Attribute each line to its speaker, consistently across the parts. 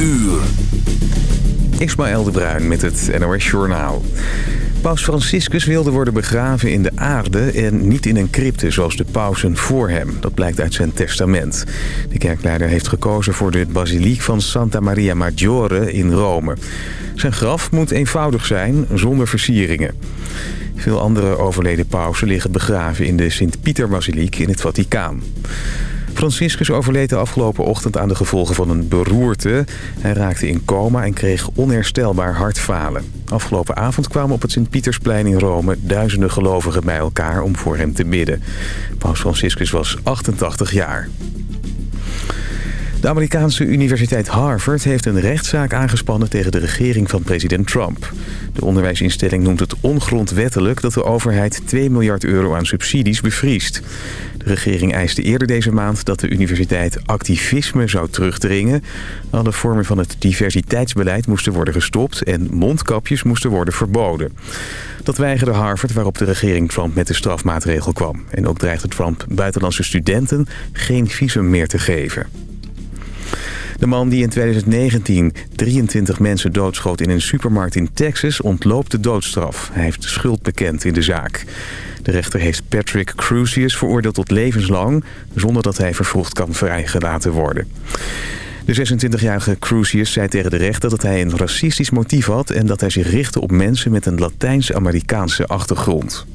Speaker 1: uur.
Speaker 2: Ismaël de Bruin met het NOS Journaal. Paus Franciscus wilde worden begraven in de aarde en niet in een crypte zoals de pausen voor hem. Dat blijkt uit zijn testament. De kerkleider heeft gekozen voor de basiliek van Santa Maria Maggiore in Rome. Zijn graf moet eenvoudig zijn, zonder versieringen. Veel andere overleden pausen liggen begraven in de Sint-Pieter-basiliek in het Vaticaan. Franciscus overleed de afgelopen ochtend aan de gevolgen van een beroerte. Hij raakte in coma en kreeg onherstelbaar hartfalen. Afgelopen avond kwamen op het Sint-Pietersplein in Rome duizenden gelovigen bij elkaar om voor hem te bidden. Paus Franciscus was 88 jaar. De Amerikaanse universiteit Harvard heeft een rechtszaak aangespannen tegen de regering van president Trump. De onderwijsinstelling noemt het ongrondwettelijk dat de overheid 2 miljard euro aan subsidies bevriest. De regering eiste eerder deze maand dat de universiteit activisme zou terugdringen. Alle vormen van het diversiteitsbeleid moesten worden gestopt en mondkapjes moesten worden verboden. Dat weigerde Harvard waarop de regering Trump met de strafmaatregel kwam. En ook dreigde Trump buitenlandse studenten geen visum meer te geven. De man die in 2019 23 mensen doodschoot in een supermarkt in Texas ontloopt de doodstraf. Hij heeft schuld bekend in de zaak. De rechter heeft Patrick Crusius veroordeeld tot levenslang... zonder dat hij vervroegd kan vrijgelaten worden. De 26-jarige Crusius zei tegen de rechter dat hij een racistisch motief had... en dat hij zich richtte op mensen met een Latijns-Amerikaanse achtergrond.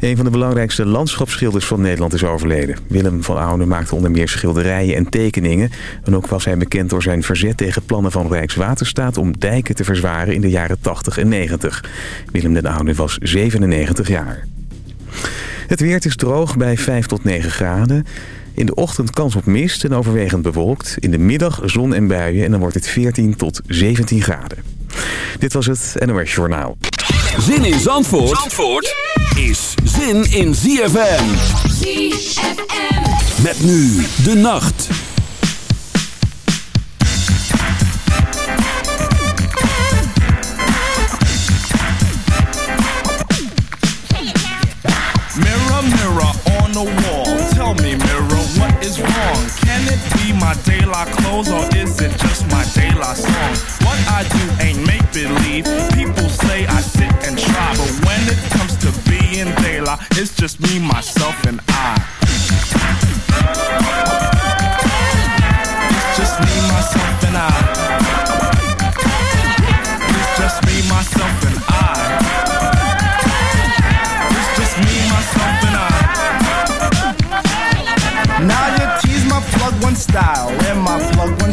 Speaker 2: Een van de belangrijkste landschapsschilders van Nederland is overleden. Willem van Oude maakte onder meer schilderijen en tekeningen. En ook was hij bekend door zijn verzet tegen plannen van Rijkswaterstaat... om dijken te verzwaren in de jaren 80 en 90. Willem den Oude was 97 jaar. Het weer is droog bij 5 tot 9 graden. In de ochtend kans op mist en overwegend bewolkt. In de middag zon en buien en dan wordt het 14 tot 17 graden. Dit was het NOS Journaal.
Speaker 1: Zin in Zandvoort, Zandvoort is zin in ZFM.
Speaker 3: ZFM.
Speaker 1: Met nu de nacht.
Speaker 4: Mirror, mirror on the wall. Tell me, mirror, what is wrong? Can it be my daylight clothes or is it just my daylight song? What I do ain't make believe. People say I sit and try, but when it comes to being it's just me, myself, and I. It's just me, myself, and I. It's just me, myself, and I. It's just me, myself, and I. Now you tease my plug one style and my plug one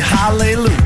Speaker 4: hallelujah.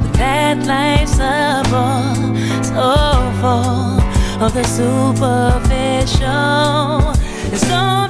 Speaker 3: but that life's a bore so full of the superficial. And so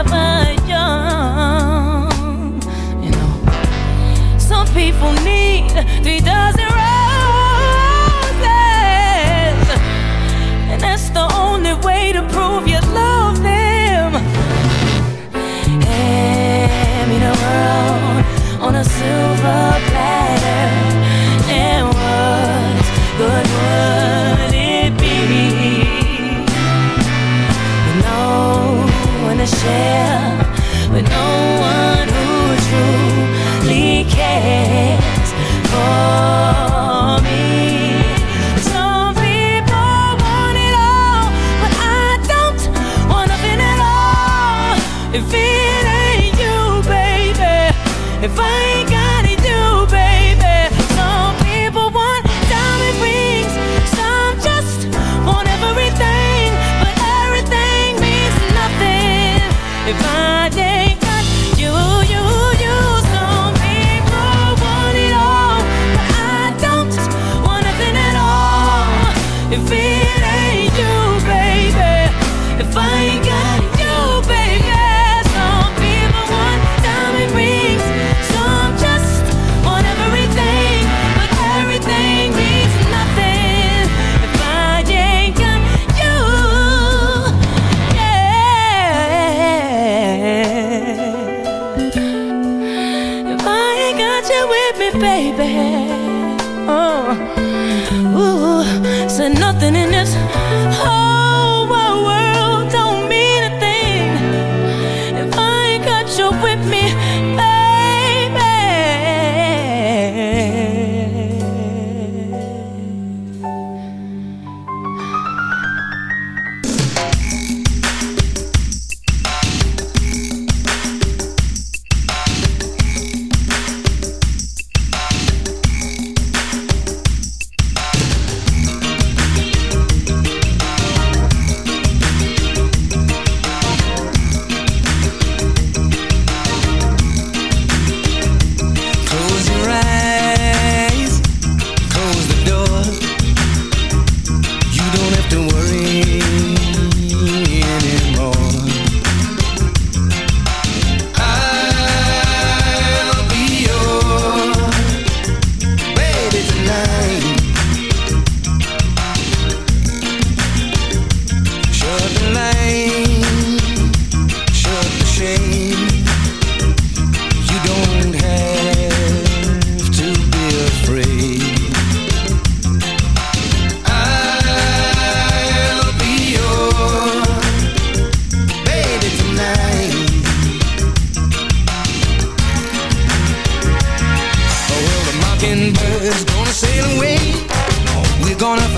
Speaker 3: share.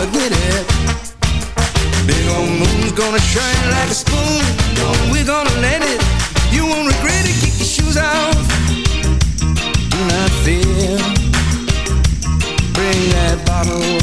Speaker 5: admit it. Big old moon's gonna shine like a spoon. No, we're gonna let it.
Speaker 3: You won't regret it. Kick your shoes off. Do not fear.
Speaker 6: Bring that bottle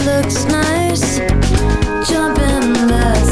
Speaker 7: Looks nice. Jump in, let's